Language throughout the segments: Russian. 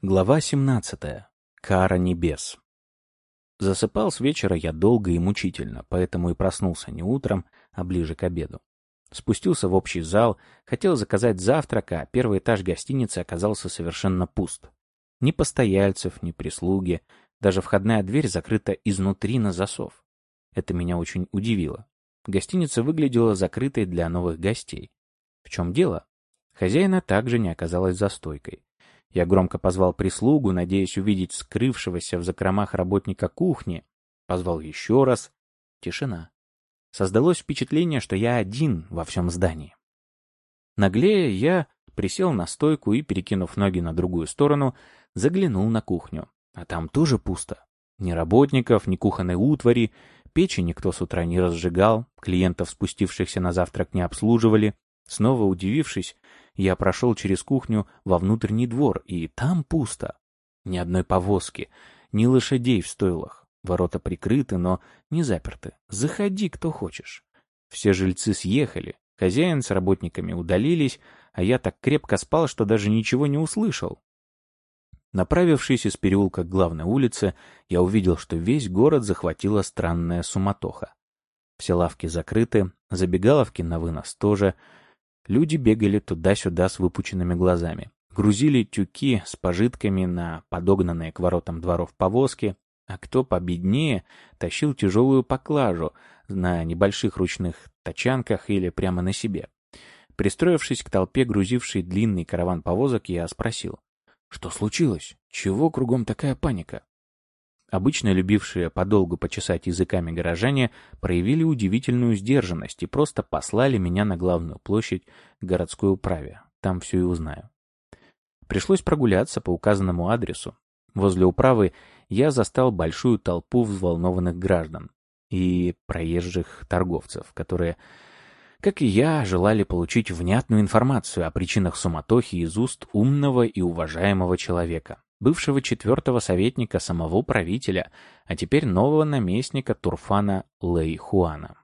Глава 17. Кара небес. Засыпал с вечера я долго и мучительно, поэтому и проснулся не утром, а ближе к обеду. Спустился в общий зал, хотел заказать завтрак, а первый этаж гостиницы оказался совершенно пуст. Ни постояльцев, ни прислуги, даже входная дверь закрыта изнутри на засов. Это меня очень удивило. Гостиница выглядела закрытой для новых гостей. В чем дело? Хозяина также не оказалось за стойкой. Я громко позвал прислугу, надеясь увидеть скрывшегося в закромах работника кухни. Позвал еще раз. Тишина. Создалось впечатление, что я один во всем здании. Наглея я присел на стойку и, перекинув ноги на другую сторону, заглянул на кухню. А там тоже пусто. Ни работников, ни кухонной утвари, печи никто с утра не разжигал, клиентов, спустившихся на завтрак, не обслуживали. Снова удивившись, я прошел через кухню во внутренний двор, и там пусто. Ни одной повозки, ни лошадей в стойлах. Ворота прикрыты, но не заперты. Заходи, кто хочешь. Все жильцы съехали, хозяин с работниками удалились, а я так крепко спал, что даже ничего не услышал. Направившись из переулка к главной улице, я увидел, что весь город захватила странная суматоха. Все лавки закрыты, забегаловки на вынос тоже — Люди бегали туда-сюда с выпученными глазами. Грузили тюки с пожитками на подогнанные к воротам дворов повозки, а кто победнее, тащил тяжелую поклажу на небольших ручных тачанках или прямо на себе. Пристроившись к толпе, грузившей длинный караван повозок, я спросил, что случилось? Чего кругом такая паника? Обычно любившие подолгу почесать языками горожане проявили удивительную сдержанность и просто послали меня на главную площадь городской управе. Там все и узнаю. Пришлось прогуляться по указанному адресу. Возле управы я застал большую толпу взволнованных граждан и проезжих торговцев, которые, как и я, желали получить внятную информацию о причинах суматохи из уст умного и уважаемого человека бывшего четвертого советника самого правителя, а теперь нового наместника Турфана Лэйхуана.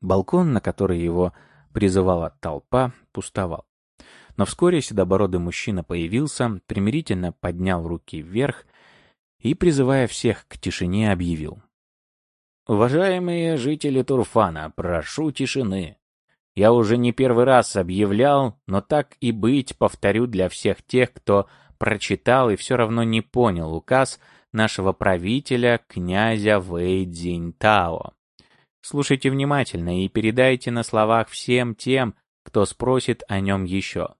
Балкон, на который его призывала толпа, пустовал. Но вскоре седобородый мужчина появился, примирительно поднял руки вверх и, призывая всех к тишине, объявил. «Уважаемые жители Турфана, прошу тишины. Я уже не первый раз объявлял, но так и быть повторю для всех тех, кто прочитал и все равно не понял указ нашего правителя, князя Вэй Цзиньтао. Слушайте внимательно и передайте на словах всем тем, кто спросит о нем еще.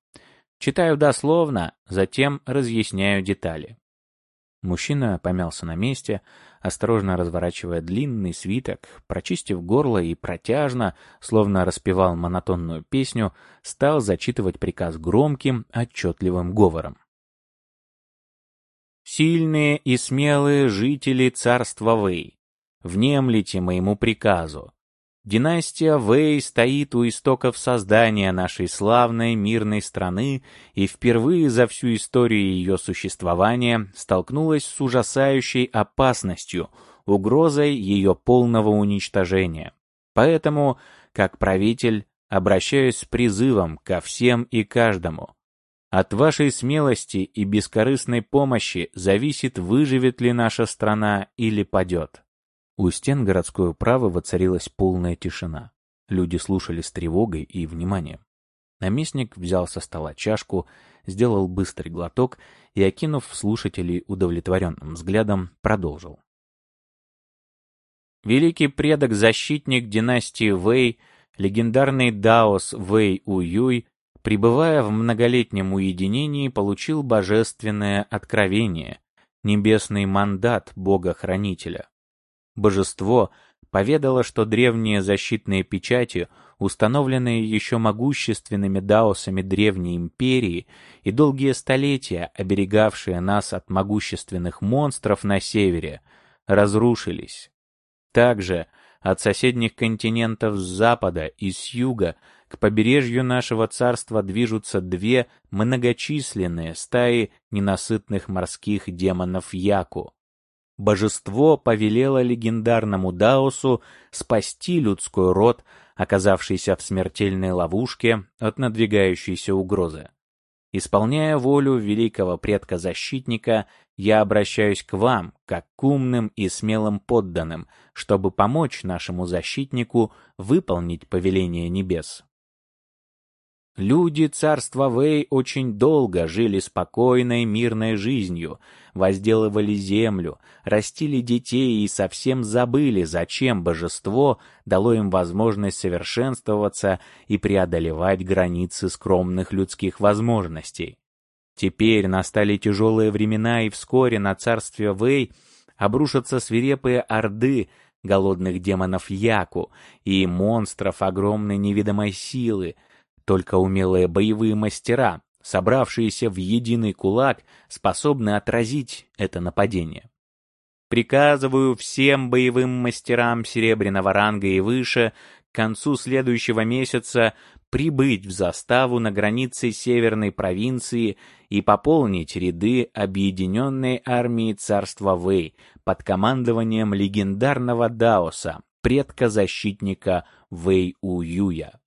Читаю дословно, затем разъясняю детали. Мужчина помялся на месте, осторожно разворачивая длинный свиток, прочистив горло и протяжно, словно распевал монотонную песню, стал зачитывать приказ громким, отчетливым говором. Сильные и смелые жители царства Вэй, внемлите моему приказу. Династия Вэй стоит у истоков создания нашей славной мирной страны и впервые за всю историю ее существования столкнулась с ужасающей опасностью, угрозой ее полного уничтожения. Поэтому, как правитель, обращаюсь с призывом ко всем и каждому. От вашей смелости и бескорыстной помощи зависит, выживет ли наша страна или падет. У стен городской управы воцарилась полная тишина. Люди слушали с тревогой и вниманием. Наместник взял со стола чашку, сделал быстрый глоток и, окинув слушателей удовлетворенным взглядом, продолжил. Великий предок-защитник династии Вэй, легендарный даос Вэй Уюй, пребывая в многолетнем уединении, получил божественное откровение, небесный мандат Бога-Хранителя. Божество поведало, что древние защитные печати, установленные еще могущественными даосами Древней Империи и долгие столетия оберегавшие нас от могущественных монстров на севере, разрушились. Также от соседних континентов с запада и с юга к побережью нашего царства движутся две многочисленные стаи ненасытных морских демонов Яку. Божество повелело легендарному Даосу спасти людской род, оказавшийся в смертельной ловушке от надвигающейся угрозы. Исполняя волю великого предка-защитника, я обращаюсь к вам, как к умным и смелым подданным, чтобы помочь нашему защитнику выполнить повеление небес. Люди царства Вэй очень долго жили спокойной, мирной жизнью, возделывали землю, растили детей и совсем забыли, зачем божество дало им возможность совершенствоваться и преодолевать границы скромных людских возможностей. Теперь настали тяжелые времена, и вскоре на царстве Вэй обрушатся свирепые орды голодных демонов Яку и монстров огромной невидимой силы, только умелые боевые мастера, собравшиеся в единый кулак, способны отразить это нападение. Приказываю всем боевым мастерам серебряного ранга и выше к концу следующего месяца прибыть в заставу на границе северной провинции и пополнить ряды объединенной армии царства Вэй под командованием легендарного Даоса, предка-защитника Вэй Уюя.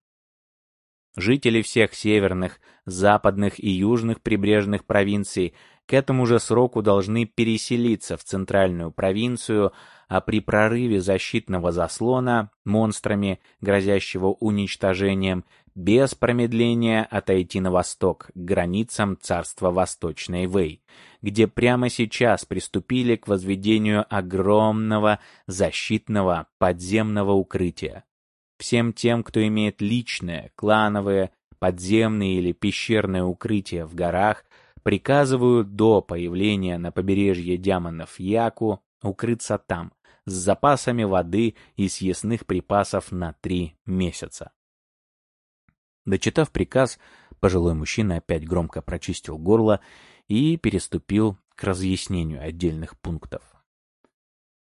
Жители всех северных, западных и южных прибрежных провинций к этому же сроку должны переселиться в центральную провинцию, а при прорыве защитного заслона монстрами, грозящего уничтожением, без промедления отойти на восток, к границам царства Восточной Вэй, где прямо сейчас приступили к возведению огромного защитного подземного укрытия. Всем тем, кто имеет личное, клановое, подземное или пещерное укрытие в горах, приказываю до появления на побережье Дямонов Яку укрыться там, с запасами воды и съестных припасов на три месяца. Дочитав приказ, пожилой мужчина опять громко прочистил горло и переступил к разъяснению отдельных пунктов.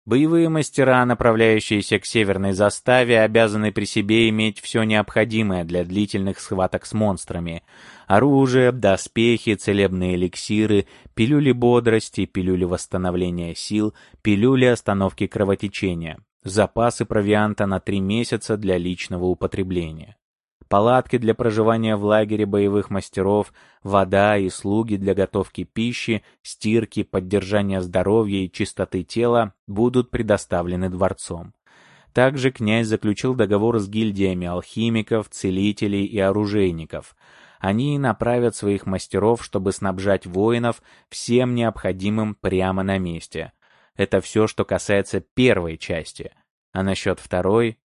Боевые мастера, направляющиеся к северной заставе, обязаны при себе иметь все необходимое для длительных схваток с монстрами. Оружие, доспехи, целебные эликсиры, пилюли бодрости, пилюли восстановления сил, пилюли остановки кровотечения. Запасы провианта на три месяца для личного употребления палатки для проживания в лагере боевых мастеров, вода и слуги для готовки пищи, стирки, поддержания здоровья и чистоты тела будут предоставлены дворцом. Также князь заключил договор с гильдиями алхимиков, целителей и оружейников. Они направят своих мастеров, чтобы снабжать воинов всем необходимым прямо на месте. Это все, что касается первой части. А насчет второй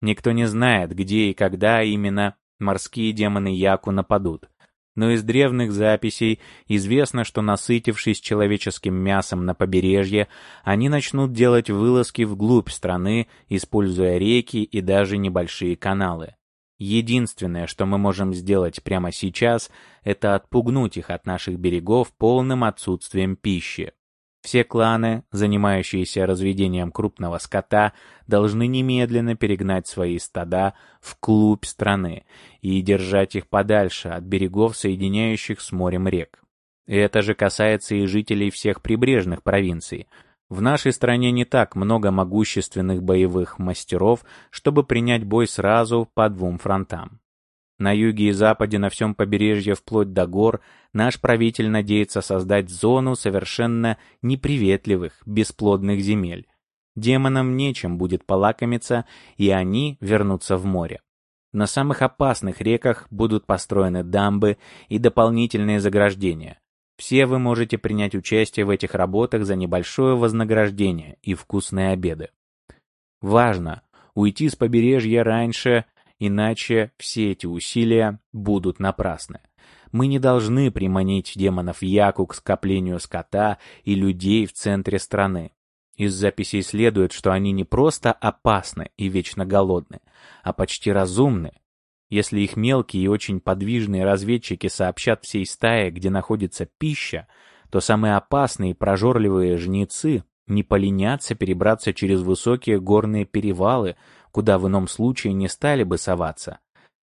Никто не знает, где и когда именно морские демоны Яку нападут. Но из древних записей известно, что насытившись человеческим мясом на побережье, они начнут делать вылазки вглубь страны, используя реки и даже небольшие каналы. Единственное, что мы можем сделать прямо сейчас, это отпугнуть их от наших берегов полным отсутствием пищи. Все кланы, занимающиеся разведением крупного скота, должны немедленно перегнать свои стада в клуб страны и держать их подальше от берегов, соединяющих с морем рек. Это же касается и жителей всех прибрежных провинций. В нашей стране не так много могущественных боевых мастеров, чтобы принять бой сразу по двум фронтам. На юге и западе, на всем побережье вплоть до гор, наш правитель надеется создать зону совершенно неприветливых, бесплодных земель. Демонам нечем будет полакомиться, и они вернутся в море. На самых опасных реках будут построены дамбы и дополнительные заграждения. Все вы можете принять участие в этих работах за небольшое вознаграждение и вкусные обеды. Важно уйти с побережья раньше Иначе все эти усилия будут напрасны. Мы не должны приманить демонов Яку к скоплению скота и людей в центре страны. Из записей следует, что они не просто опасны и вечно голодны, а почти разумны. Если их мелкие и очень подвижные разведчики сообщат всей стае, где находится пища, то самые опасные и прожорливые жнецы не поленятся перебраться через высокие горные перевалы, куда в ином случае не стали бы соваться.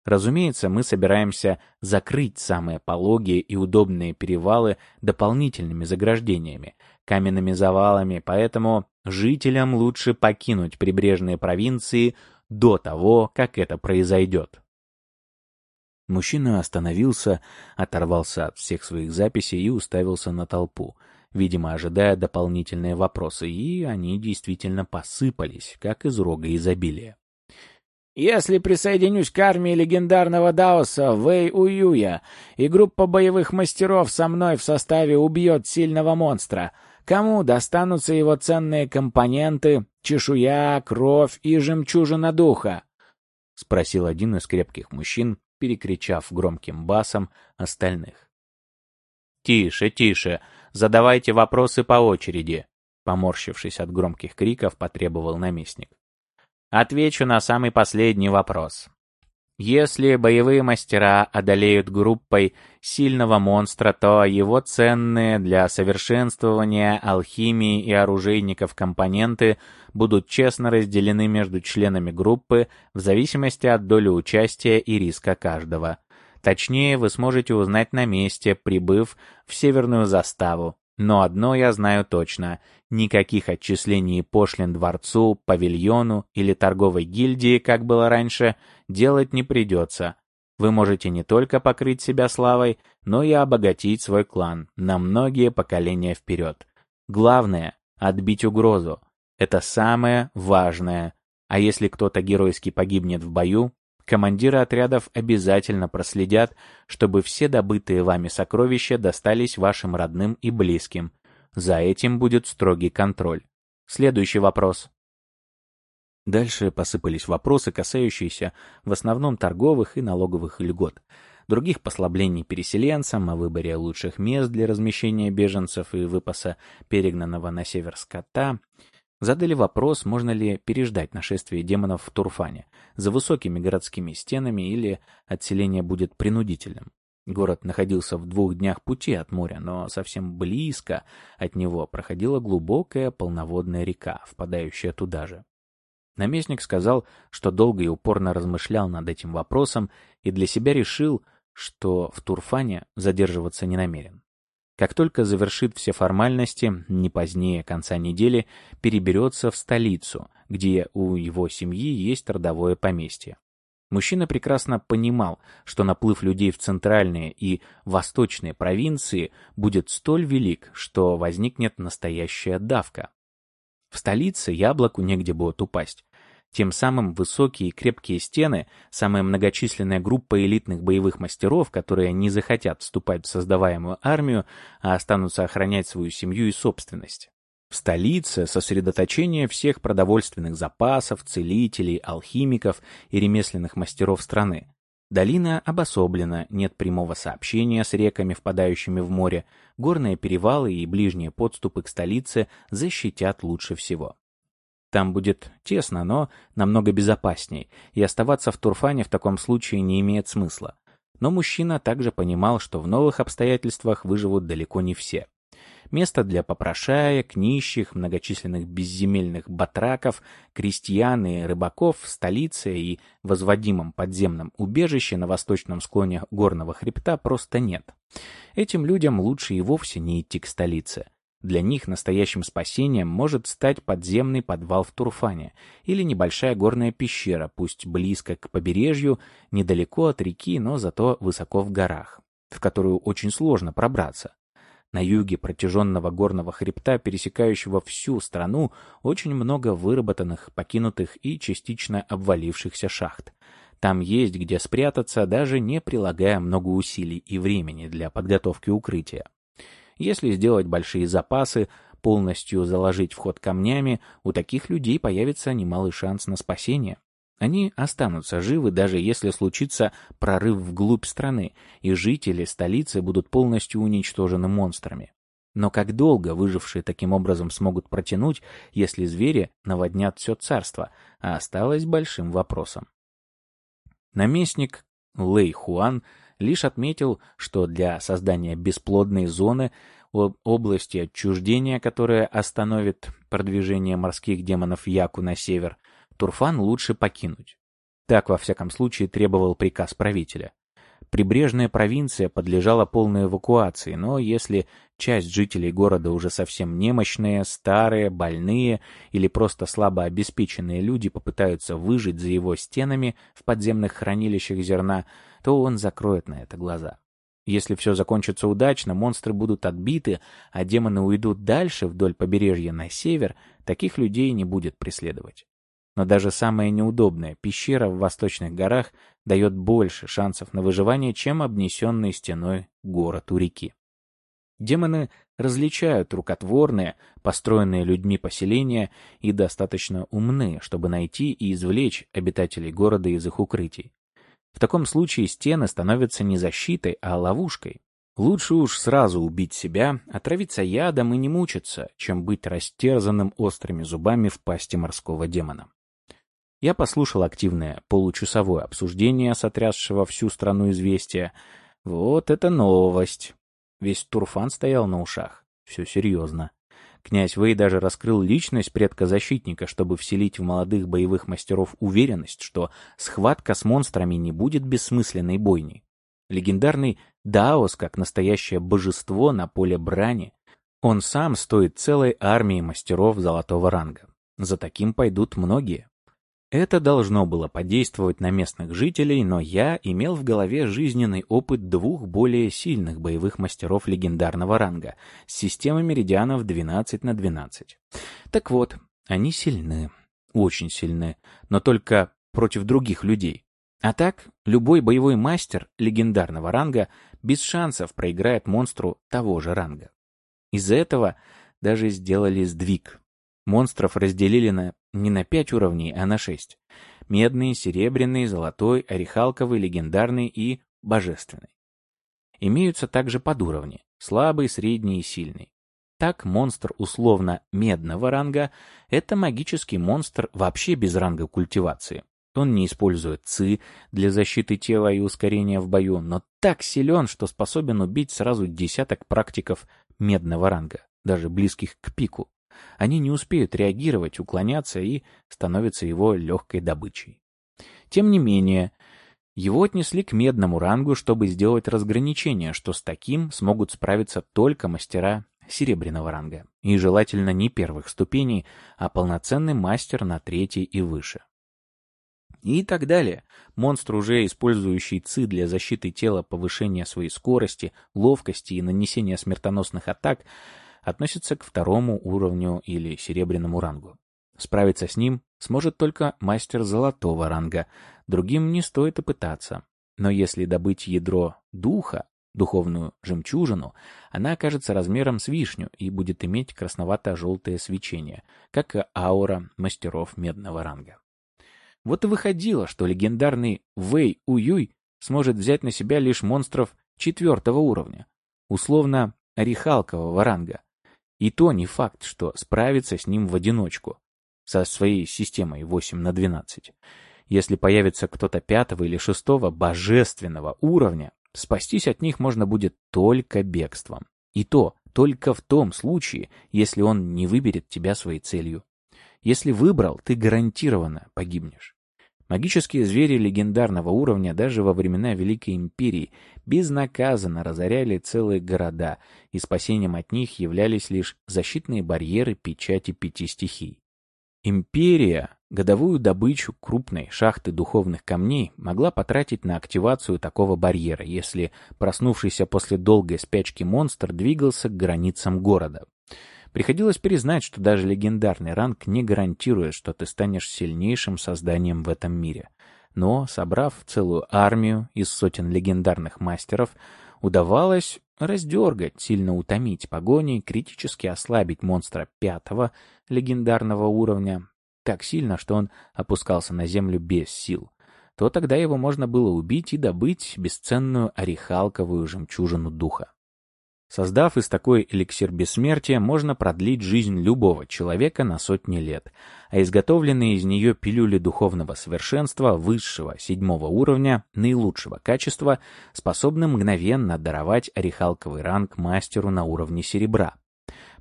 Разумеется, мы собираемся закрыть самые пологие и удобные перевалы дополнительными заграждениями, каменными завалами, поэтому жителям лучше покинуть прибрежные провинции до того, как это произойдет. Мужчина остановился, оторвался от всех своих записей и уставился на толпу, видимо, ожидая дополнительные вопросы, и они действительно посыпались, как из рога изобилия. Если присоединюсь к армии легендарного Даоса Вэй Уюя, и группа боевых мастеров со мной в составе убьет сильного монстра, кому достанутся его ценные компоненты, чешуя, кровь и жемчужина духа? — спросил один из крепких мужчин, перекричав громким басом остальных. «Тише, тише, задавайте вопросы по очереди», поморщившись от громких криков, потребовал наместник. Отвечу на самый последний вопрос. Если боевые мастера одолеют группой сильного монстра, то его ценные для совершенствования алхимии и оружейников компоненты будут честно разделены между членами группы в зависимости от доли участия и риска каждого. Точнее, вы сможете узнать на месте, прибыв в северную заставу. Но одно я знаю точно. Никаких отчислений пошлин дворцу, павильону или торговой гильдии, как было раньше, делать не придется. Вы можете не только покрыть себя славой, но и обогатить свой клан на многие поколения вперед. Главное — отбить угрозу. Это самое важное. А если кто-то геройски погибнет в бою, командиры отрядов обязательно проследят, чтобы все добытые вами сокровища достались вашим родным и близким. За этим будет строгий контроль. Следующий вопрос. Дальше посыпались вопросы, касающиеся в основном торговых и налоговых льгот, других послаблений переселенцам, о выборе лучших мест для размещения беженцев и выпаса перегнанного на север скота, Задали вопрос, можно ли переждать нашествие демонов в Турфане, за высокими городскими стенами или отселение будет принудительным. Город находился в двух днях пути от моря, но совсем близко от него проходила глубокая полноводная река, впадающая туда же. Наместник сказал, что долго и упорно размышлял над этим вопросом и для себя решил, что в Турфане задерживаться не намерен. Как только завершит все формальности, не позднее конца недели переберется в столицу, где у его семьи есть родовое поместье. Мужчина прекрасно понимал, что наплыв людей в центральные и восточные провинции будет столь велик, что возникнет настоящая давка. В столице яблоку негде будет упасть, тем самым высокие и крепкие стены, самая многочисленная группа элитных боевых мастеров, которые не захотят вступать в создаваемую армию, а останутся охранять свою семью и собственность. В столице сосредоточение всех продовольственных запасов, целителей, алхимиков и ремесленных мастеров страны. Долина обособлена, нет прямого сообщения с реками, впадающими в море, горные перевалы и ближние подступы к столице защитят лучше всего. Там будет тесно, но намного безопасней, и оставаться в Турфане в таком случае не имеет смысла. Но мужчина также понимал, что в новых обстоятельствах выживут далеко не все. Место для попрошаек, нищих, многочисленных безземельных батраков, крестьян и рыбаков в столице и возводимом подземном убежище на восточном склоне горного хребта просто нет. Этим людям лучше и вовсе не идти к столице. Для них настоящим спасением может стать подземный подвал в Турфане или небольшая горная пещера, пусть близко к побережью, недалеко от реки, но зато высоко в горах, в которую очень сложно пробраться. На юге протяженного горного хребта, пересекающего всю страну, очень много выработанных, покинутых и частично обвалившихся шахт. Там есть где спрятаться, даже не прилагая много усилий и времени для подготовки укрытия. Если сделать большие запасы, полностью заложить вход камнями, у таких людей появится немалый шанс на спасение. Они останутся живы, даже если случится прорыв вглубь страны, и жители столицы будут полностью уничтожены монстрами. Но как долго выжившие таким образом смогут протянуть, если звери наводнят все царство, а осталось большим вопросом. Наместник Лэй Хуан лишь отметил, что для создания бесплодной зоны области отчуждения, которая остановит продвижение морских демонов Яку на север, Турфан лучше покинуть. Так, во всяком случае, требовал приказ правителя. Прибрежная провинция подлежала полной эвакуации, но если часть жителей города уже совсем немощные, старые, больные или просто слабо обеспеченные люди попытаются выжить за его стенами в подземных хранилищах зерна, то он закроет на это глаза. Если все закончится удачно, монстры будут отбиты, а демоны уйдут дальше вдоль побережья на север, таких людей не будет преследовать. Но даже самая неудобная пещера в восточных горах дает больше шансов на выживание, чем обнесенный стеной город у реки. Демоны различают рукотворные, построенные людьми поселения и достаточно умны, чтобы найти и извлечь обитателей города из их укрытий. В таком случае стены становятся не защитой, а ловушкой. Лучше уж сразу убить себя, отравиться ядом и не мучиться, чем быть растерзанным острыми зубами в пасти морского демона. Я послушал активное получасовое обсуждение сотрясшего всю страну известия. Вот это новость. Весь Турфан стоял на ушах. Все серьезно. Князь Вэй даже раскрыл личность предка-защитника, чтобы вселить в молодых боевых мастеров уверенность, что схватка с монстрами не будет бессмысленной бойней. Легендарный Даос, как настоящее божество на поле брани, он сам стоит целой армии мастеров золотого ранга. За таким пойдут многие. Это должно было подействовать на местных жителей, но я имел в голове жизненный опыт двух более сильных боевых мастеров легендарного ранга с системой меридианов 12 на 12. Так вот, они сильны, очень сильны, но только против других людей. А так, любой боевой мастер легендарного ранга без шансов проиграет монстру того же ранга. Из-за этого даже сделали сдвиг. Монстров разделили на не на пять уровней, а на шесть. Медный, серебряный, золотой, орехалковый, легендарный и божественный. Имеются также подуровни – слабый, средний и сильный. Так, монстр условно медного ранга – это магический монстр вообще без ранга культивации. Он не использует ЦИ для защиты тела и ускорения в бою, но так силен, что способен убить сразу десяток практиков медного ранга, даже близких к пику они не успеют реагировать, уклоняться и становятся его легкой добычей. Тем не менее, его отнесли к медному рангу, чтобы сделать разграничение, что с таким смогут справиться только мастера серебряного ранга, и желательно не первых ступеней, а полноценный мастер на третьей и выше. И так далее. Монстр, уже использующий ЦИ для защиты тела, повышения своей скорости, ловкости и нанесения смертоносных атак, относится к второму уровню или серебряному рангу. Справиться с ним сможет только мастер золотого ранга, другим не стоит и пытаться. Но если добыть ядро духа, духовную жемчужину, она окажется размером с вишню и будет иметь красновато-желтое свечение, как и аура мастеров медного ранга. Вот и выходило, что легендарный Вэй Уюй сможет взять на себя лишь монстров четвертого уровня, условно орехалкового ранга, и то не факт, что справится с ним в одиночку, со своей системой 8 на 12. Если появится кто-то пятого или шестого божественного уровня, спастись от них можно будет только бегством. И то только в том случае, если он не выберет тебя своей целью. Если выбрал, ты гарантированно погибнешь. Магические звери легендарного уровня даже во времена Великой Империи безнаказанно разоряли целые города, и спасением от них являлись лишь защитные барьеры печати пяти стихий. Империя годовую добычу крупной шахты духовных камней могла потратить на активацию такого барьера, если проснувшийся после долгой спячки монстр двигался к границам города. Приходилось признать, что даже легендарный ранг не гарантирует, что ты станешь сильнейшим созданием в этом мире. Но, собрав целую армию из сотен легендарных мастеров, удавалось раздергать, сильно утомить погони, критически ослабить монстра пятого легендарного уровня так сильно, что он опускался на землю без сил, то тогда его можно было убить и добыть бесценную орехалковую жемчужину духа. Создав из такой эликсир бессмертия, можно продлить жизнь любого человека на сотни лет, а изготовленные из нее пилюли духовного совершенства высшего, седьмого уровня, наилучшего качества, способны мгновенно даровать орехалковый ранг мастеру на уровне серебра.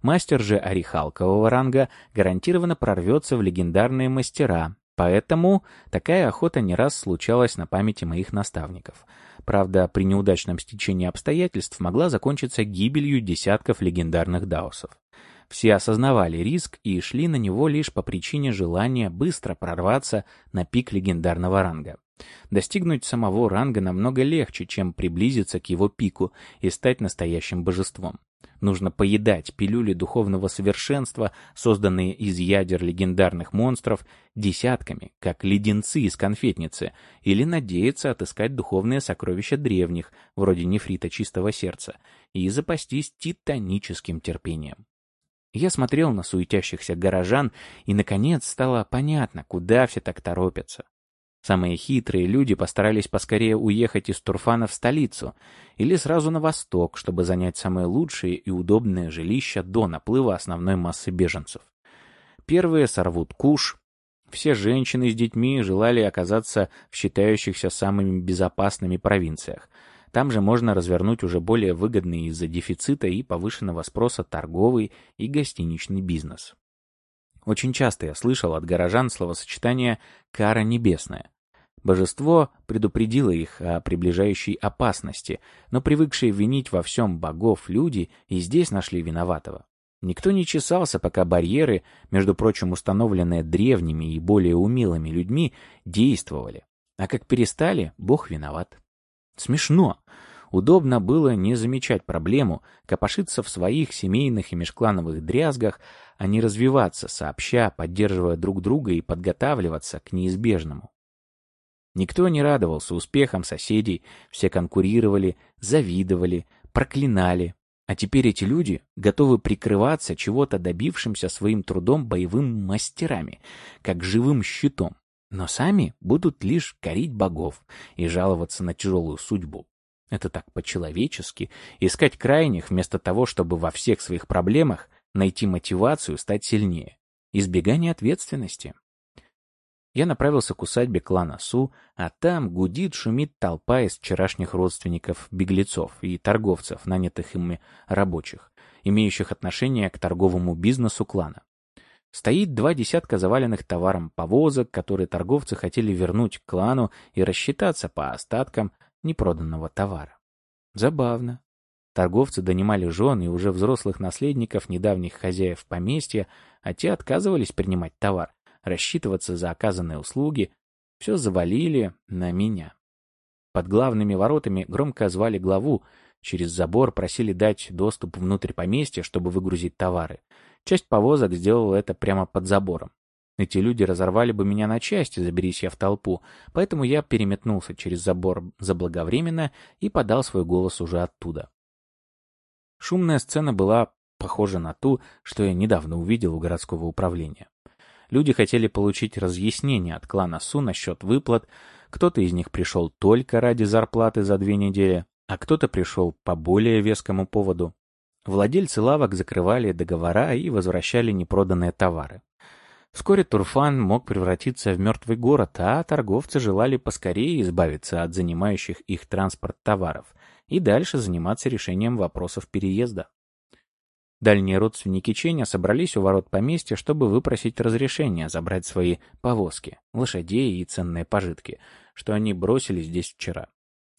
Мастер же орехалкового ранга гарантированно прорвется в легендарные мастера, поэтому такая охота не раз случалась на памяти моих наставников — Правда, при неудачном стечении обстоятельств могла закончиться гибелью десятков легендарных даусов. Все осознавали риск и шли на него лишь по причине желания быстро прорваться на пик легендарного ранга. Достигнуть самого ранга намного легче, чем приблизиться к его пику и стать настоящим божеством. Нужно поедать пилюли духовного совершенства, созданные из ядер легендарных монстров, десятками, как леденцы из конфетницы, или надеяться отыскать духовные сокровища древних, вроде нефрита чистого сердца, и запастись титаническим терпением. Я смотрел на суетящихся горожан, и, наконец, стало понятно, куда все так торопятся. Самые хитрые люди постарались поскорее уехать из Турфана в столицу или сразу на восток, чтобы занять самые лучшие и удобные жилища до наплыва основной массы беженцев. Первые сорвут куш. Все женщины с детьми желали оказаться в считающихся самыми безопасными провинциях. Там же можно развернуть уже более выгодный из-за дефицита и повышенного спроса торговый и гостиничный бизнес. Очень часто я слышал от горожан словосочетание «кара небесная», Божество предупредило их о приближающей опасности, но привыкшие винить во всем богов люди и здесь нашли виноватого. Никто не чесался, пока барьеры, между прочим установленные древними и более умелыми людьми, действовали. А как перестали, бог виноват. Смешно. Удобно было не замечать проблему, копошиться в своих семейных и межклановых дрязгах, а не развиваться сообща, поддерживая друг друга и подготавливаться к неизбежному. Никто не радовался успехам соседей, все конкурировали, завидовали, проклинали. А теперь эти люди готовы прикрываться чего-то добившимся своим трудом боевым мастерами, как живым щитом, но сами будут лишь корить богов и жаловаться на тяжелую судьбу. Это так по-человечески, искать крайних вместо того, чтобы во всех своих проблемах найти мотивацию стать сильнее. Избегание ответственности. Я направился к усадьбе клана Су, а там гудит, шумит толпа из вчерашних родственников беглецов и торговцев, нанятых ими рабочих, имеющих отношение к торговому бизнесу клана. Стоит два десятка заваленных товаром повозок, которые торговцы хотели вернуть к клану и рассчитаться по остаткам непроданного товара. Забавно. Торговцы донимали жен и уже взрослых наследников недавних хозяев поместья, а те отказывались принимать товар, рассчитываться за оказанные услуги, все завалили на меня. Под главными воротами громко звали главу, через забор просили дать доступ внутрь поместья, чтобы выгрузить товары. Часть повозок сделала это прямо под забором. Эти люди разорвали бы меня на части, заберись я в толпу, поэтому я переметнулся через забор заблаговременно и подал свой голос уже оттуда. Шумная сцена была похожа на ту, что я недавно увидел у городского управления. Люди хотели получить разъяснение от клана Су насчет выплат, кто-то из них пришел только ради зарплаты за две недели, а кто-то пришел по более вескому поводу. Владельцы лавок закрывали договора и возвращали непроданные товары. Вскоре Турфан мог превратиться в мертвый город, а торговцы желали поскорее избавиться от занимающих их транспорт товаров и дальше заниматься решением вопросов переезда. Дальние родственники Ченя собрались у ворот поместья, чтобы выпросить разрешение забрать свои повозки, лошадей и ценные пожитки, что они бросили здесь вчера,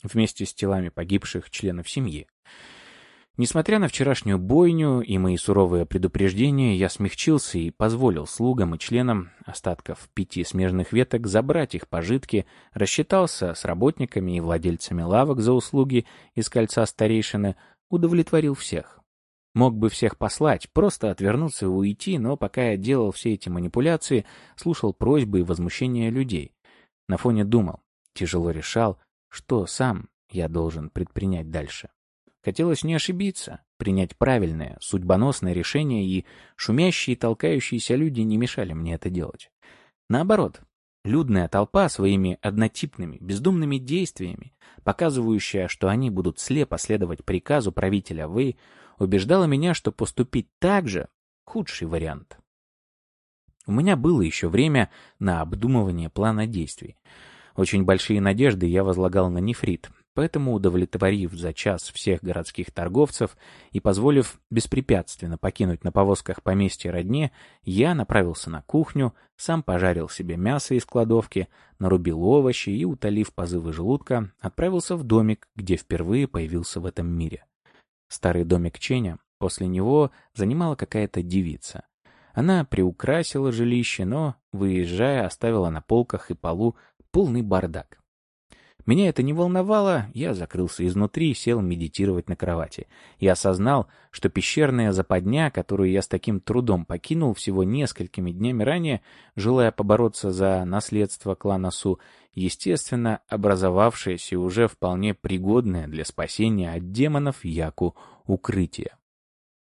вместе с телами погибших членов семьи. Несмотря на вчерашнюю бойню и мои суровые предупреждения, я смягчился и позволил слугам и членам остатков пяти смежных веток забрать их пожитки, рассчитался с работниками и владельцами лавок за услуги из кольца старейшины, удовлетворил всех. Мог бы всех послать, просто отвернуться и уйти, но пока я делал все эти манипуляции, слушал просьбы и возмущения людей. На фоне думал, тяжело решал, что сам я должен предпринять дальше. Хотелось не ошибиться, принять правильное, судьбоносное решение, и шумящие и толкающиеся люди не мешали мне это делать. Наоборот, людная толпа своими однотипными, бездумными действиями, показывающая, что они будут слепо следовать приказу правителя Вэй, убеждала меня, что поступить так же — худший вариант. У меня было еще время на обдумывание плана действий. Очень большие надежды я возлагал на нефрит, поэтому, удовлетворив за час всех городских торговцев и позволив беспрепятственно покинуть на повозках поместье родне, я направился на кухню, сам пожарил себе мясо из кладовки, нарубил овощи и, утолив позывы желудка, отправился в домик, где впервые появился в этом мире. Старый домик Ченя, после него занимала какая-то девица. Она приукрасила жилище, но, выезжая, оставила на полках и полу полный бардак. Меня это не волновало, я закрылся изнутри, сел медитировать на кровати. И осознал, что пещерная западня, которую я с таким трудом покинул всего несколькими днями ранее, желая побороться за наследство клана Су, естественно, образовавшееся уже вполне пригодное для спасения от демонов Яку укрытие.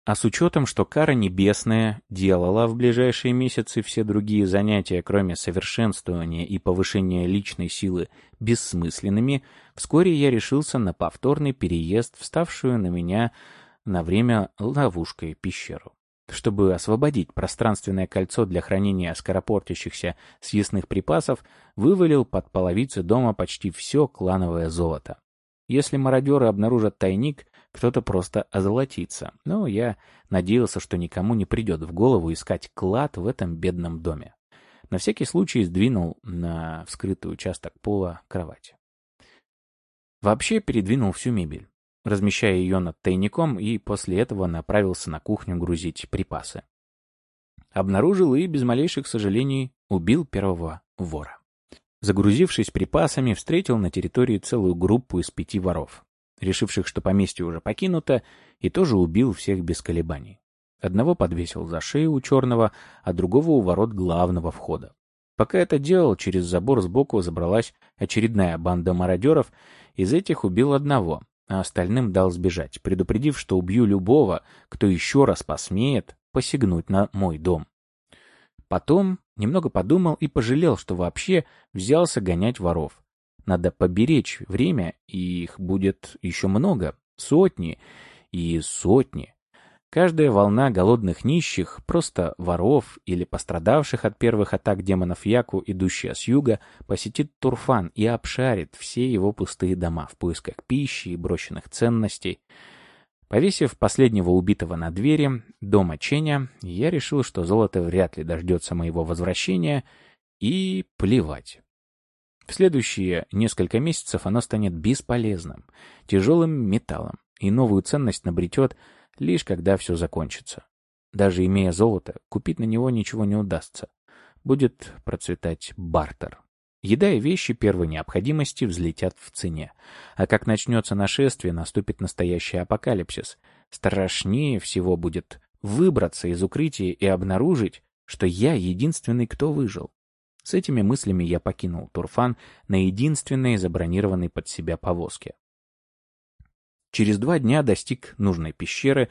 А с учетом, что кара небесная делала в ближайшие месяцы все другие занятия, кроме совершенствования и повышения личной силы, бессмысленными, вскоре я решился на повторный переезд, вставшую на меня на время ловушкой пещеру. Чтобы освободить пространственное кольцо для хранения скоропортящихся съестных припасов, вывалил под половицы дома почти все клановое золото. Если мародеры обнаружат тайник, кто-то просто озолотится. Но я надеялся, что никому не придет в голову искать клад в этом бедном доме. На всякий случай сдвинул на вскрытый участок пола кровать. Вообще передвинул всю мебель, размещая ее над тайником, и после этого направился на кухню грузить припасы. Обнаружил и, без малейших сожалений, убил первого вора. Загрузившись припасами, встретил на территории целую группу из пяти воров решивших, что поместье уже покинуто, и тоже убил всех без колебаний. Одного подвесил за шею у черного, а другого у ворот главного входа. Пока это делал, через забор сбоку забралась очередная банда мародеров, из этих убил одного, а остальным дал сбежать, предупредив, что убью любого, кто еще раз посмеет посягнуть на мой дом. Потом немного подумал и пожалел, что вообще взялся гонять воров. Надо поберечь время, и их будет еще много, сотни и сотни. Каждая волна голодных нищих, просто воров или пострадавших от первых атак демонов Яку, идущая с юга, посетит Турфан и обшарит все его пустые дома в поисках пищи и брошенных ценностей. Повесив последнего убитого на двери дома Ченя, я решил, что золото вряд ли дождется моего возвращения, и плевать. В следующие несколько месяцев оно станет бесполезным, тяжелым металлом, и новую ценность набретет лишь когда все закончится. Даже имея золото, купить на него ничего не удастся. Будет процветать бартер. Еда и вещи первой необходимости взлетят в цене. А как начнется нашествие, наступит настоящий апокалипсис. Страшнее всего будет выбраться из укрытия и обнаружить, что я единственный, кто выжил. С этими мыслями я покинул Турфан на единственной забронированной под себя повозке. Через два дня достиг нужной пещеры,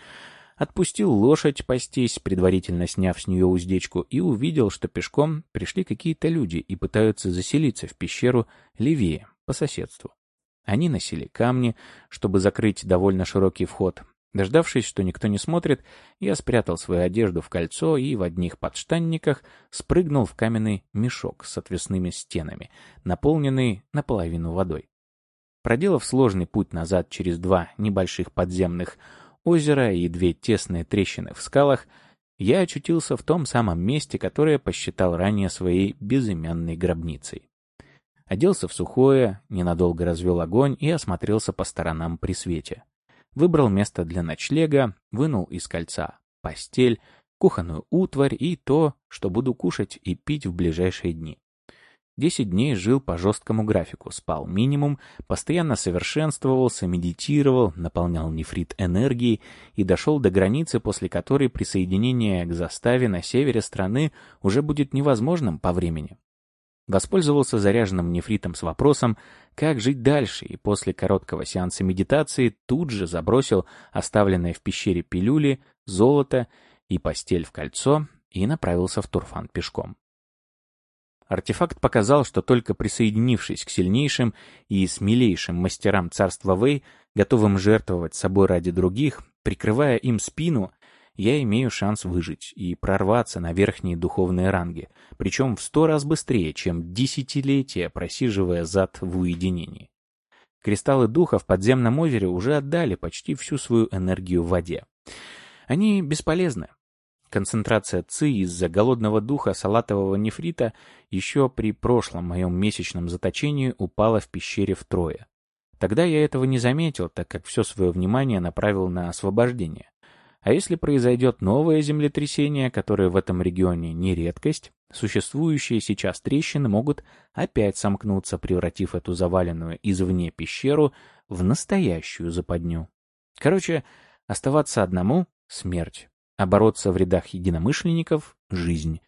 отпустил лошадь пастись, предварительно сняв с нее уздечку, и увидел, что пешком пришли какие-то люди и пытаются заселиться в пещеру левее, по соседству. Они носили камни, чтобы закрыть довольно широкий вход, Дождавшись, что никто не смотрит, я спрятал свою одежду в кольцо и в одних подштанниках спрыгнул в каменный мешок с отвесными стенами, наполненный наполовину водой. Проделав сложный путь назад через два небольших подземных озера и две тесные трещины в скалах, я очутился в том самом месте, которое посчитал ранее своей безымянной гробницей. Оделся в сухое, ненадолго развел огонь и осмотрелся по сторонам при свете выбрал место для ночлега, вынул из кольца постель, кухонную утварь и то, что буду кушать и пить в ближайшие дни. Десять дней жил по жесткому графику, спал минимум, постоянно совершенствовался, медитировал, наполнял нефрит энергией и дошел до границы, после которой присоединение к заставе на севере страны уже будет невозможным по времени. Воспользовался заряженным нефритом с вопросом, как жить дальше, и после короткого сеанса медитации тут же забросил оставленные в пещере пилюли, золото и постель в кольцо и направился в Турфан пешком. Артефакт показал, что только присоединившись к сильнейшим и смелейшим мастерам царства Вэй, готовым жертвовать собой ради других, прикрывая им спину, я имею шанс выжить и прорваться на верхние духовные ранги, причем в сто раз быстрее, чем десятилетия, просиживая зад в уединении. Кристаллы духа в подземном озере уже отдали почти всю свою энергию в воде. Они бесполезны. Концентрация ЦИ из-за голодного духа салатового нефрита еще при прошлом моем месячном заточении упала в пещере втрое. Тогда я этого не заметил, так как все свое внимание направил на освобождение. А если произойдет новое землетрясение, которое в этом регионе не редкость, Существующие сейчас трещины могут опять сомкнуться, превратив эту заваленную извне пещеру в настоящую западню. Короче, оставаться одному — смерть, а бороться в рядах единомышленников — жизнь.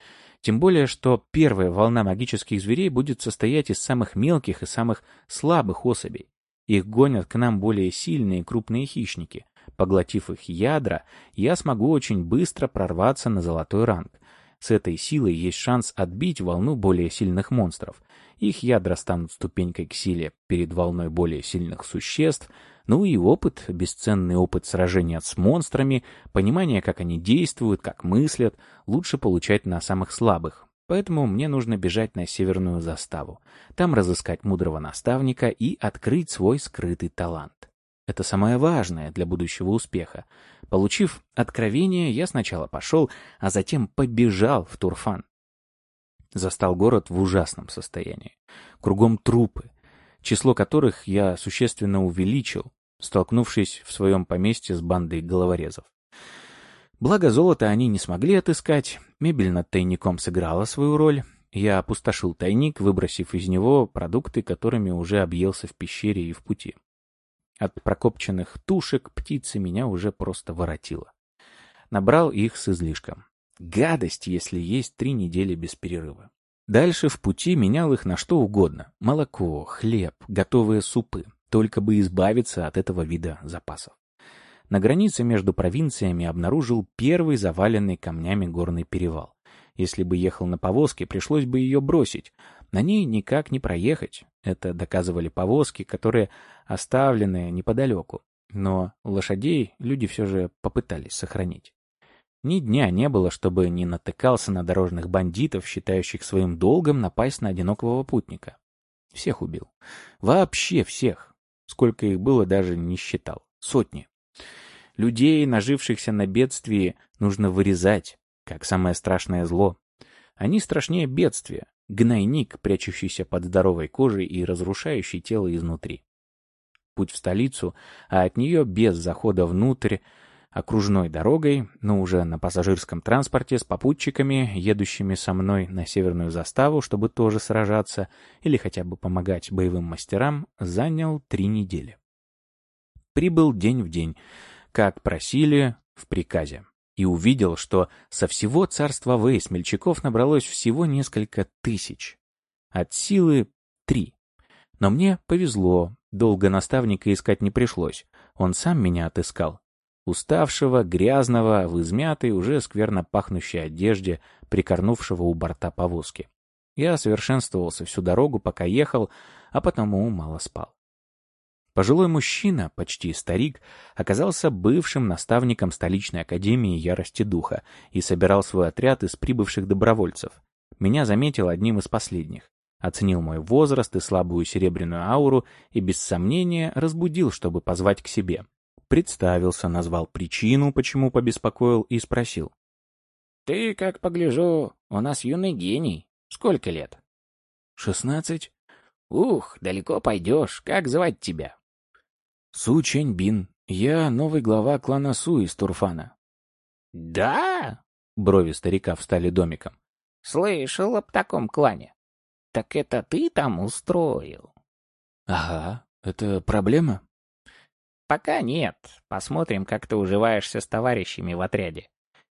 Тем более, что первая волна магических зверей будет состоять из самых мелких и самых слабых особей. Их гонят к нам более сильные крупные хищники. Поглотив их ядра, я смогу очень быстро прорваться на золотой ранг. С этой силой есть шанс отбить волну более сильных монстров. Их ядра станут ступенькой к силе перед волной более сильных существ, ну и опыт, бесценный опыт сражения с монстрами, понимание, как они действуют, как мыслят, лучше получать на самых слабых. Поэтому мне нужно бежать на северную заставу, там разыскать мудрого наставника и открыть свой скрытый талант. Это самое важное для будущего успеха. Получив откровение, я сначала пошел, а затем побежал в Турфан. Застал город в ужасном состоянии. Кругом трупы, число которых я существенно увеличил, столкнувшись в своем поместье с бандой головорезов. Благо золота они не смогли отыскать, мебель над тайником сыграла свою роль. Я опустошил тайник, выбросив из него продукты, которыми уже объелся в пещере и в пути. От прокопченных тушек птицы меня уже просто воротило. Набрал их с излишком. Гадость, если есть три недели без перерыва. Дальше в пути менял их на что угодно. Молоко, хлеб, готовые супы. Только бы избавиться от этого вида запасов. На границе между провинциями обнаружил первый заваленный камнями горный перевал. Если бы ехал на повозке, пришлось бы ее бросить. На ней никак не проехать. Это доказывали повозки, которые оставлены неподалеку. Но лошадей люди все же попытались сохранить. Ни дня не было, чтобы не натыкался на дорожных бандитов, считающих своим долгом напасть на одинокого путника. Всех убил. Вообще всех. Сколько их было, даже не считал. Сотни. Людей, нажившихся на бедствии, нужно вырезать, как самое страшное зло. Они страшнее бедствия, гнойник, прячущийся под здоровой кожей и разрушающий тело изнутри. Путь в столицу, а от нее без захода внутрь, окружной дорогой, но уже на пассажирском транспорте с попутчиками, едущими со мной на северную заставу, чтобы тоже сражаться или хотя бы помогать боевым мастерам, занял три недели. Прибыл день в день, как просили в приказе, и увидел, что со всего царства Вэй смельчаков набралось всего несколько тысяч. От силы три. Но мне повезло, долго наставника искать не пришлось, он сам меня отыскал уставшего, грязного, в измятой, уже скверно пахнущей одежде, прикорнувшего у борта повозки. Я совершенствовался всю дорогу, пока ехал, а потому мало спал. Пожилой мужчина, почти старик, оказался бывшим наставником столичной академии ярости духа и собирал свой отряд из прибывших добровольцев. Меня заметил одним из последних. Оценил мой возраст и слабую серебряную ауру и без сомнения разбудил, чтобы позвать к себе. Представился, назвал причину, почему побеспокоил, и спросил. — Ты, как погляжу, у нас юный гений. Сколько лет? — Шестнадцать. — Ух, далеко пойдешь. Как звать тебя? — Су Чэньбин. Я новый глава клана Су из Турфана. — Да? — брови старика встали домиком. — Слышал об таком клане. Так это ты там устроил? — Ага. Это проблема? Пока нет. Посмотрим, как ты уживаешься с товарищами в отряде.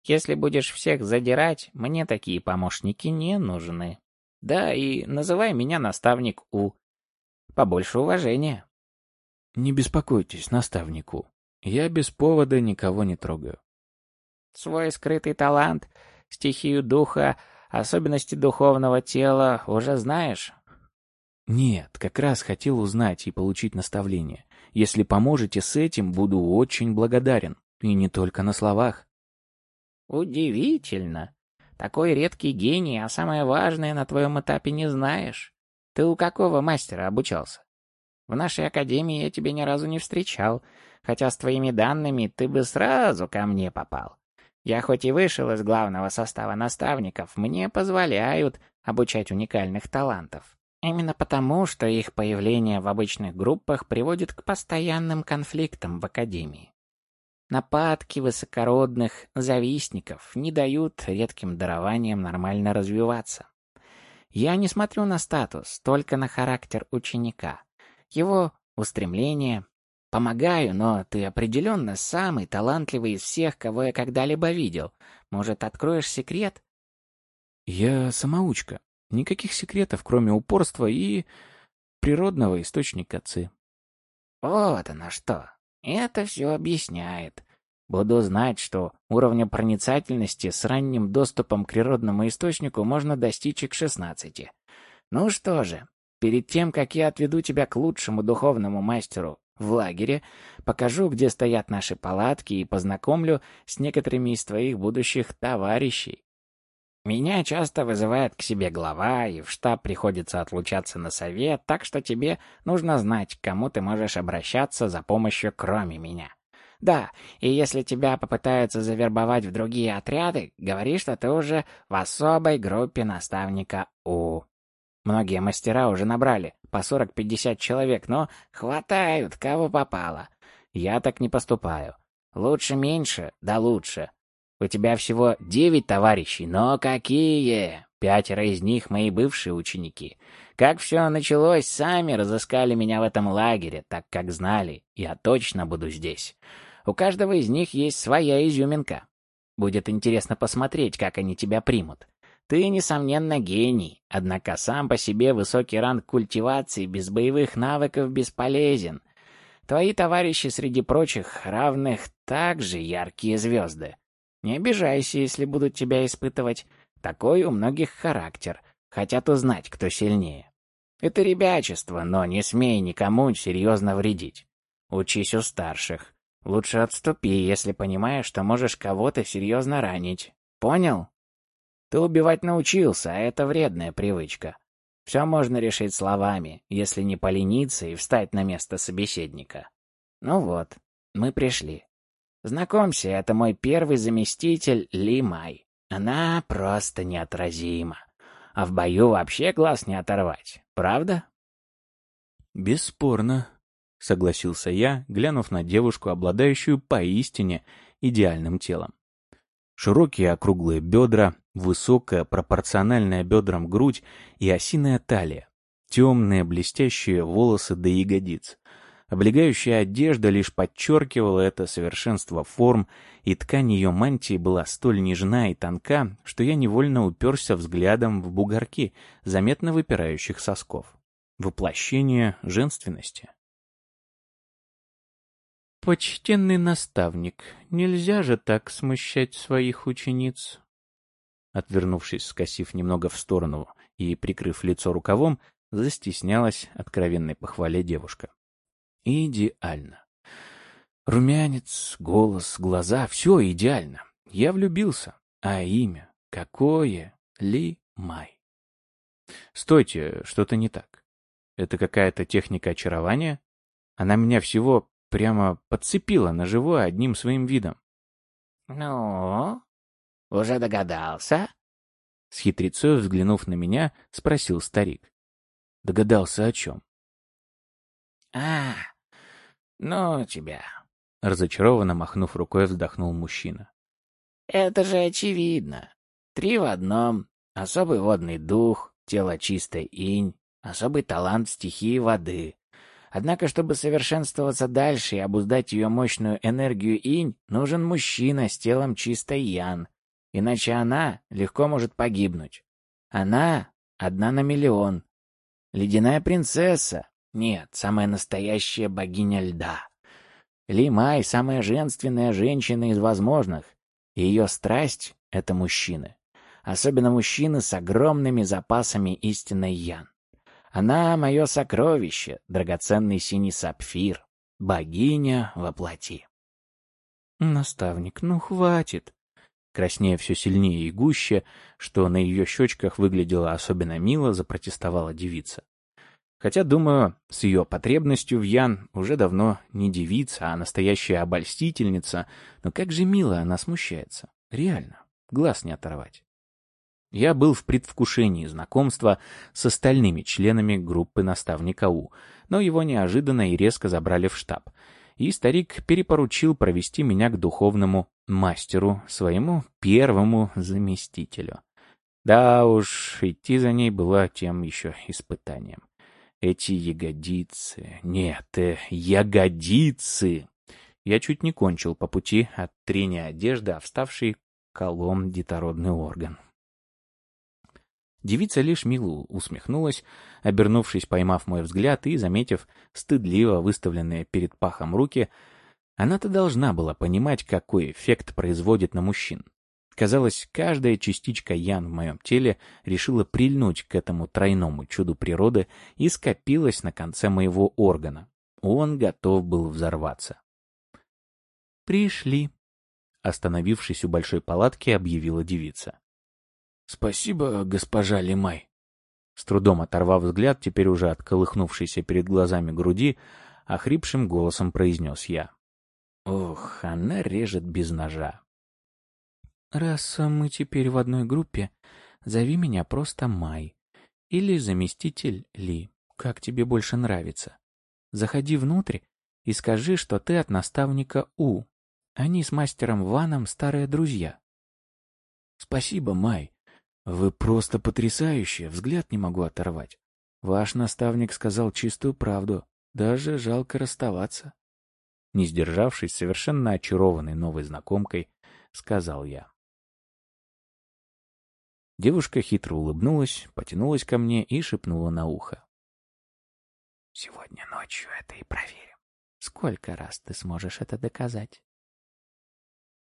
Если будешь всех задирать, мне такие помощники не нужны. Да, и называй меня наставник У. Побольше уважения. Не беспокойтесь, наставнику. Я без повода никого не трогаю. Свой скрытый талант, стихию духа, особенности духовного тела уже знаешь? Нет, как раз хотел узнать и получить наставление. Если поможете с этим, буду очень благодарен. И не только на словах. Удивительно. Такой редкий гений, а самое важное на твоем этапе не знаешь. Ты у какого мастера обучался? В нашей академии я тебя ни разу не встречал, хотя с твоими данными ты бы сразу ко мне попал. Я хоть и вышел из главного состава наставников, мне позволяют обучать уникальных талантов. Именно потому, что их появление в обычных группах приводит к постоянным конфликтам в Академии. Нападки высокородных завистников не дают редким дарованиям нормально развиваться. Я не смотрю на статус, только на характер ученика. Его устремления. Помогаю, но ты определенно самый талантливый из всех, кого я когда-либо видел. Может, откроешь секрет? Я самоучка. Никаких секретов, кроме упорства и природного источника ци. Вот оно что. Это все объясняет. Буду знать, что уровня проницательности с ранним доступом к природному источнику можно достичь и к 16. Ну что же, перед тем, как я отведу тебя к лучшему духовному мастеру в лагере, покажу, где стоят наши палатки и познакомлю с некоторыми из твоих будущих товарищей. Меня часто вызывает к себе глава, и в штаб приходится отлучаться на совет, так что тебе нужно знать, к кому ты можешь обращаться за помощью, кроме меня. Да, и если тебя попытаются завербовать в другие отряды, говори, что ты уже в особой группе наставника У. Многие мастера уже набрали по 40-50 человек, но хватают, кого попало. Я так не поступаю. Лучше меньше, да лучше. У тебя всего девять товарищей, но какие! Пятеро из них мои бывшие ученики. Как все началось, сами разыскали меня в этом лагере, так как знали, я точно буду здесь. У каждого из них есть своя изюминка. Будет интересно посмотреть, как они тебя примут. Ты, несомненно, гений, однако сам по себе высокий ранг культивации без боевых навыков бесполезен. Твои товарищи среди прочих равных также яркие звезды. Не обижайся, если будут тебя испытывать. Такой у многих характер. Хотят узнать, кто сильнее. Это ребячество, но не смей никому серьезно вредить. Учись у старших. Лучше отступи, если понимаешь, что можешь кого-то серьезно ранить. Понял? Ты убивать научился, а это вредная привычка. Все можно решить словами, если не полениться и встать на место собеседника. Ну вот, мы пришли. Знакомься, это мой первый заместитель Ли Май. Она просто неотразима. А в бою вообще глаз не оторвать, правда? Бесспорно, согласился я, глянув на девушку, обладающую поистине идеальным телом. Широкие округлые бедра, высокая, пропорциональная бедрам грудь и осиная талия, темные блестящие волосы до ягодиц, Облегающая одежда лишь подчеркивала это совершенство форм, и ткань ее мантии была столь нежна и тонка, что я невольно уперся взглядом в бугорки, заметно выпирающих сосков. Воплощение женственности. «Почтенный наставник, нельзя же так смущать своих учениц!» Отвернувшись, скосив немного в сторону и прикрыв лицо рукавом, застеснялась откровенной похвале девушка. Идеально. Румянец, голос, глаза — все идеально. Я влюбился. А имя? Какое? Ли Май. Стойте, что-то не так. Это какая-то техника очарования? Она меня всего прямо подцепила на живое одним своим видом. «Ну, уже догадался?» С хитрецой взглянув на меня, спросил старик. Догадался о чем? «А, «Ну тебя!» — разочарованно махнув рукой, вздохнул мужчина. «Это же очевидно. Три в одном. Особый водный дух, тело чистой инь, особый талант стихии воды. Однако, чтобы совершенствоваться дальше и обуздать ее мощную энергию инь, нужен мужчина с телом чистой ян. Иначе она легко может погибнуть. Она одна на миллион. Ледяная принцесса, нет, самая настоящая богиня льда. Ли Май — самая женственная женщина из возможных. Ее страсть — это мужчины. Особенно мужчины с огромными запасами истинной ян. Она — мое сокровище, драгоценный синий сапфир, богиня во плоти. «Наставник, ну хватит!» Краснее все сильнее и гуще, что на ее щечках выглядело особенно мило, запротестовала девица. Хотя, думаю, с ее потребностью в Ян уже давно не девица, а настоящая обольстительница, но как же мило она смущается. Реально, глаз не оторвать. Я был в предвкушении знакомства с остальными членами группы наставника У, но его неожиданно и резко забрали в штаб. И старик перепоручил провести меня к духовному мастеру, своему первому заместителю. Да уж, идти за ней было тем еще испытанием. Эти ягодицы... Нет, э, ягодицы! Я чуть не кончил по пути от трения одежды, а вставший колом детородный орган. Девица лишь мило усмехнулась, обернувшись, поймав мой взгляд и, заметив стыдливо выставленные перед пахом руки, она-то должна была понимать, какой эффект производит на мужчин. Казалось, каждая частичка Ян в моем теле решила прильнуть к этому тройному чуду природы и скопилась на конце моего органа. Он готов был взорваться. «Пришли», — остановившись у большой палатки, объявила девица. «Спасибо, госпожа Лимай». С трудом оторвав взгляд, теперь уже отколыхнувшийся перед глазами груди, охрипшим голосом произнес я. «Ох, она режет без ножа». «Раз мы теперь в одной группе, зови меня просто Май. Или заместитель Ли, как тебе больше нравится. Заходи внутрь и скажи, что ты от наставника У. Они с мастером Ваном старые друзья». «Спасибо, Май. Вы просто потрясающие, взгляд не могу оторвать. Ваш наставник сказал чистую правду. Даже жалко расставаться». Не сдержавшись, совершенно очарованной новой знакомкой, сказал я. Девушка хитро улыбнулась, потянулась ко мне и шепнула на ухо. «Сегодня ночью это и проверим. Сколько раз ты сможешь это доказать?»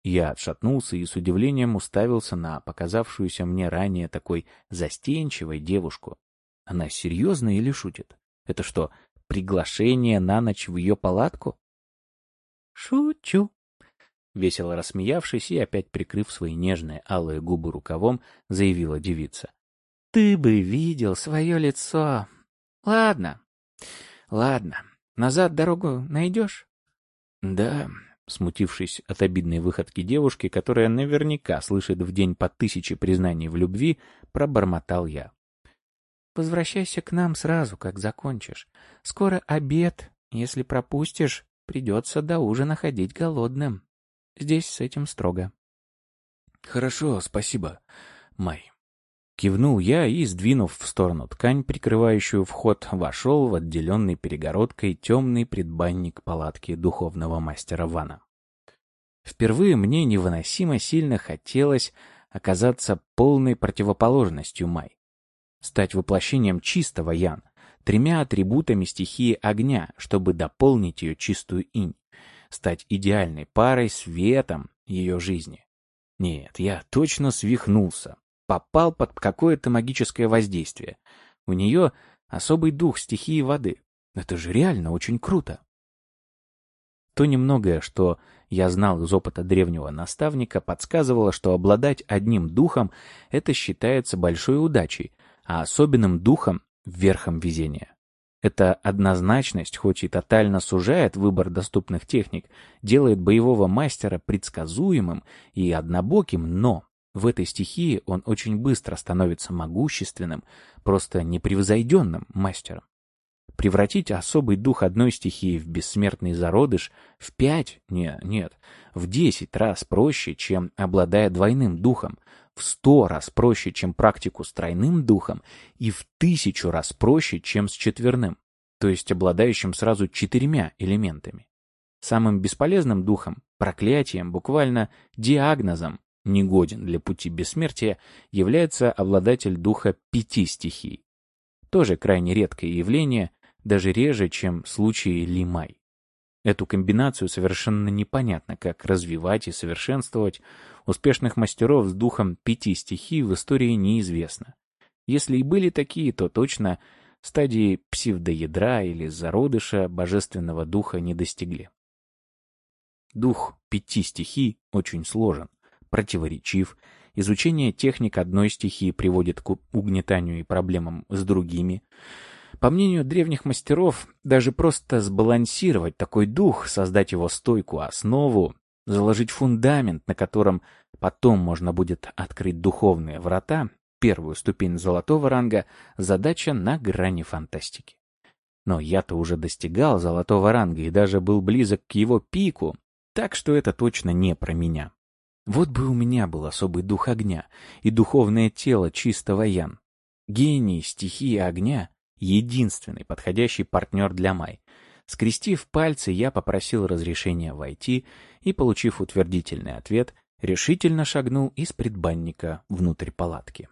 Я отшатнулся и с удивлением уставился на показавшуюся мне ранее такой застенчивой девушку. Она серьезно или шутит? Это что, приглашение на ночь в ее палатку? «Шучу», Весело рассмеявшись и опять прикрыв свои нежные алые губы рукавом, заявила девица. «Ты бы видел свое лицо. Ладно, ладно, назад дорогу найдешь?» «Да», смутившись от обидной выходки девушки, которая наверняка слышит в день по тысяче признаний в любви, пробормотал я. «Возвращайся к нам сразу, как закончишь. Скоро обед. Если пропустишь, придется до ужина ходить голодным». Здесь с этим строго. Хорошо, спасибо, Май. Кивнул я и, сдвинув в сторону ткань, прикрывающую вход, вошел в отделенный перегородкой темный предбанник палатки духовного мастера Вана. Впервые мне невыносимо сильно хотелось оказаться полной противоположностью Май. Стать воплощением чистого Ян, тремя атрибутами стихии огня, чтобы дополнить ее чистую инь стать идеальной парой светом ее жизни. Нет, я точно свихнулся. Попал под какое-то магическое воздействие. У нее особый дух стихии воды. Это же реально очень круто. То немногое, что я знал из опыта древнего наставника, подсказывало, что обладать одним духом — это считается большой удачей, а особенным духом — верхом везения. Эта однозначность, хоть и тотально сужает выбор доступных техник, делает боевого мастера предсказуемым и однобоким, но в этой стихии он очень быстро становится могущественным, просто непревзойденным мастером. Превратить особый дух одной стихии в бессмертный зародыш в пять, нет, нет, в десять раз проще, чем обладая двойным духом, в сто раз проще, чем практику с тройным духом, и в тысячу раз проще, чем с четверным, то есть обладающим сразу четырьмя элементами. Самым бесполезным духом, проклятием, буквально диагнозом, негоден для пути бессмертия, является обладатель духа пяти стихий. Тоже крайне редкое явление, даже реже, чем в случае Лимай. Эту комбинацию совершенно непонятно, как развивать и совершенствовать. Успешных мастеров с духом пяти стихий в истории неизвестно. Если и были такие, то точно стадии псевдоядра или зародыша божественного духа не достигли. Дух пяти стихий очень сложен, противоречив, изучение техник одной стихии приводит к угнетанию и проблемам с другими. По мнению древних мастеров, даже просто сбалансировать такой дух, создать его стойкую основу, заложить фундамент, на котором потом можно будет открыть духовные врата, первую ступень золотого ранга, задача на грани фантастики. Но я-то уже достигал золотого ранга и даже был близок к его пику, так что это точно не про меня. Вот бы у меня был особый дух огня и духовное тело чистого ян. Гений стихии огня — единственный подходящий партнер для Май. Скрестив пальцы, я попросил разрешения войти и, получив утвердительный ответ, решительно шагнул из предбанника внутрь палатки.